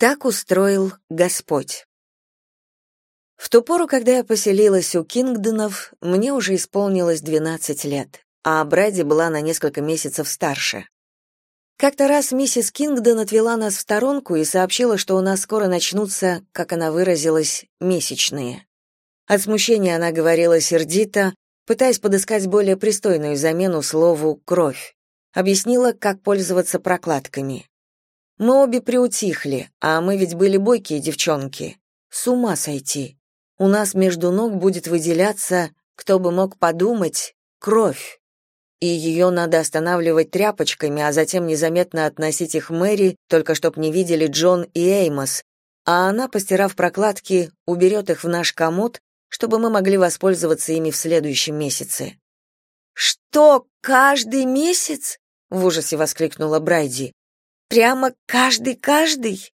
Так устроил Господь. В ту пору, когда я поселилась у Кингдонов, мне уже исполнилось 12 лет, а Брэди была на несколько месяцев старше. Как-то раз миссис Кингдон отвела нас в сторонку и сообщила, что у нас скоро начнутся, как она выразилась, месячные. От смущения она говорила сердито, пытаясь подыскать более пристойную замену слову «кровь». Объяснила, как пользоваться прокладками. Мы обе приутихли, а мы ведь были бойкие девчонки. С ума сойти. У нас между ног будет выделяться, кто бы мог подумать, кровь. И ее надо останавливать тряпочками, а затем незаметно относить их Мэри, только чтоб не видели Джон и Эймос, а она, постирав прокладки, уберет их в наш комод, чтобы мы могли воспользоваться ими в следующем месяце. «Что, каждый месяц?» — в ужасе воскликнула Брайди. Прямо каждый-каждый?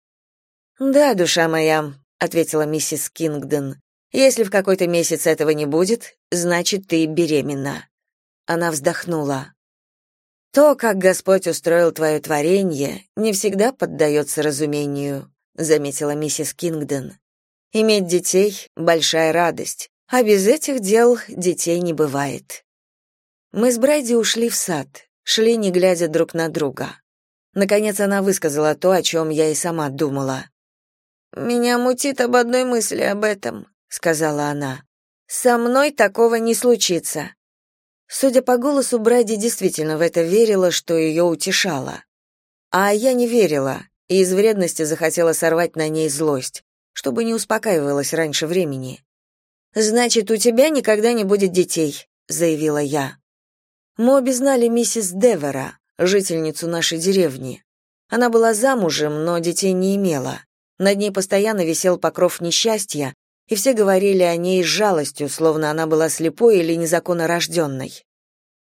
Да, душа моя, ответила миссис Кингдон. Если в какой-то месяц этого не будет, значит, ты беременна. Она вздохнула. То, как Господь устроил твое творение, не всегда поддается разумению, заметила миссис Кингдон. Иметь детей большая радость, а без этих дел детей не бывает. Мы с Брайди ушли в сад, шли не глядя друг на друга. Наконец она высказала то, о чем я и сама думала. «Меня мутит об одной мысли об этом», — сказала она. «Со мной такого не случится». Судя по голосу, Брэди действительно в это верила, что ее утешало. А я не верила, и из вредности захотела сорвать на ней злость, чтобы не успокаивалась раньше времени. «Значит, у тебя никогда не будет детей», — заявила я. Мы обе знали миссис Девера, жительницу нашей деревни. Она была замужем, но детей не имела. Над ней постоянно висел покров несчастья, и все говорили о ней с жалостью, словно она была слепой или незаконно рожденной.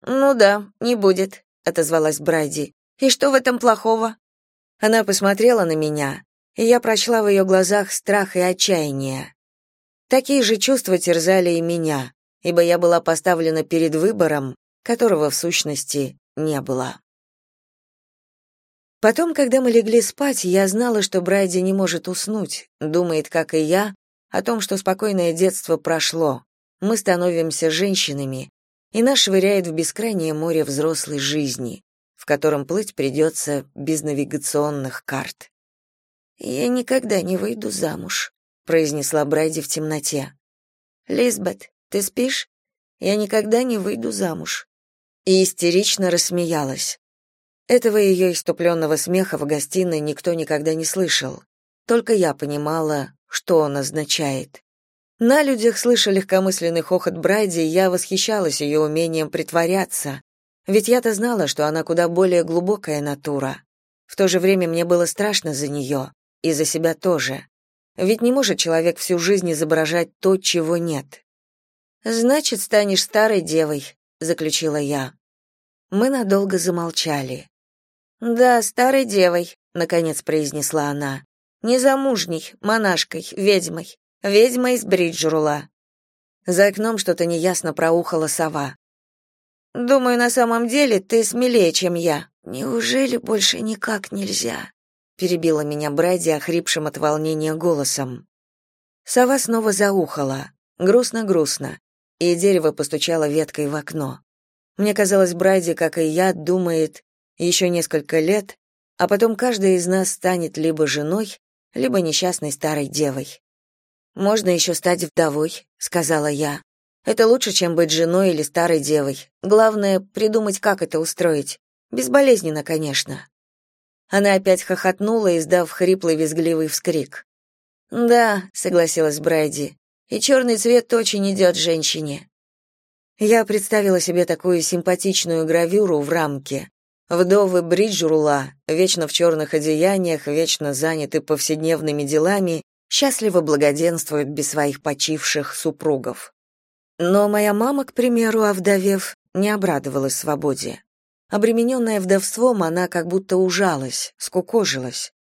«Ну да, не будет», — отозвалась Брайди. «И что в этом плохого?» Она посмотрела на меня, и я прочла в ее глазах страх и отчаяние. Такие же чувства терзали и меня, ибо я была поставлена перед выбором, которого в сущности не было. Потом, когда мы легли спать, я знала, что Брайди не может уснуть, думает, как и я, о том, что спокойное детство прошло. Мы становимся женщинами, и нас швыряет в бескрайнее море взрослой жизни, в котором плыть придется без навигационных карт. «Я никогда не выйду замуж», — произнесла Брайди в темноте. «Лизбет, ты спишь? Я никогда не выйду замуж». И истерично рассмеялась. Этого ее иступленного смеха в гостиной никто никогда не слышал. Только я понимала, что он означает. На людях, слыша легкомысленный хохот Брайди, я восхищалась ее умением притворяться, ведь я-то знала, что она куда более глубокая натура. В то же время мне было страшно за нее, и за себя тоже. Ведь не может человек всю жизнь изображать то, чего нет. «Значит, станешь старой девой», — заключила я. Мы надолго замолчали. «Да, старой девой», — наконец произнесла она. «Незамужней, монашкой, ведьмой. Ведьма из Бриджрула». За окном что-то неясно проухала сова. «Думаю, на самом деле ты смелее, чем я. Неужели больше никак нельзя?» перебила меня Брэди охрипшим от волнения голосом. Сова снова заухала, грустно-грустно, и дерево постучало веткой в окно. Мне казалось, Брайди, как и я, думает, еще несколько лет, а потом каждая из нас станет либо женой, либо несчастной старой девой. Можно еще стать вдовой, сказала я. Это лучше, чем быть женой или старой девой. Главное придумать, как это устроить. Безболезненно, конечно. Она опять хохотнула, издав хриплый визгливый вскрик. Да, согласилась Брайди. И черный цвет очень идет женщине. Я представила себе такую симпатичную гравюру в рамке, Вдовы Бриджурула, вечно в черных одеяниях, вечно заняты повседневными делами, счастливо благоденствуют без своих почивших супругов. Но моя мама, к примеру, овдовев, не обрадовалась свободе. Обремененная вдовством, она как будто ужалась, скукожилась.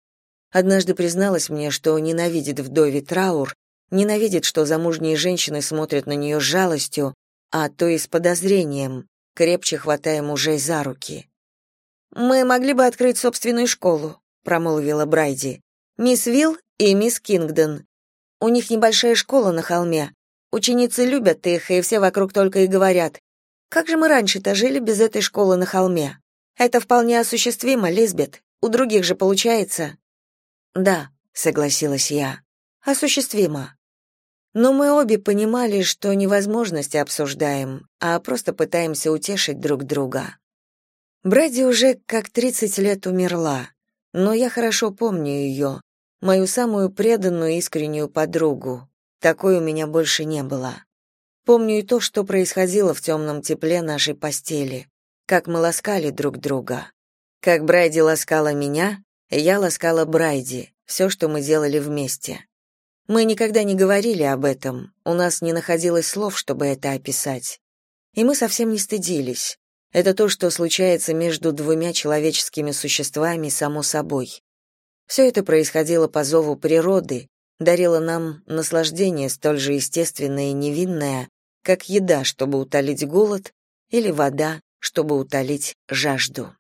Однажды призналась мне, что ненавидит вдове траур, ненавидит, что замужние женщины смотрят на нее с жалостью, а то и с подозрением, крепче хватая мужей за руки. Мы могли бы открыть собственную школу, промолвила Брайди. Мисс Вилл и мисс Кингдон. У них небольшая школа на холме. Ученицы любят их, и все вокруг только и говорят. Как же мы раньше-то жили без этой школы на холме? Это вполне осуществимо, Лизбет. У других же получается. Да, согласилась я. Осуществимо. Но мы обе понимали, что невозможности обсуждаем, а просто пытаемся утешить друг друга. Брэди уже как 30 лет умерла, но я хорошо помню ее, мою самую преданную искреннюю подругу. Такой у меня больше не было. Помню и то, что происходило в темном тепле нашей постели, как мы ласкали друг друга. Как Брайди ласкала меня, я ласкала Брайди, все, что мы делали вместе. Мы никогда не говорили об этом, у нас не находилось слов, чтобы это описать. И мы совсем не стыдились. Это то, что случается между двумя человеческими существами само собой. Все это происходило по зову природы, дарило нам наслаждение столь же естественное и невинное, как еда, чтобы утолить голод, или вода, чтобы утолить жажду.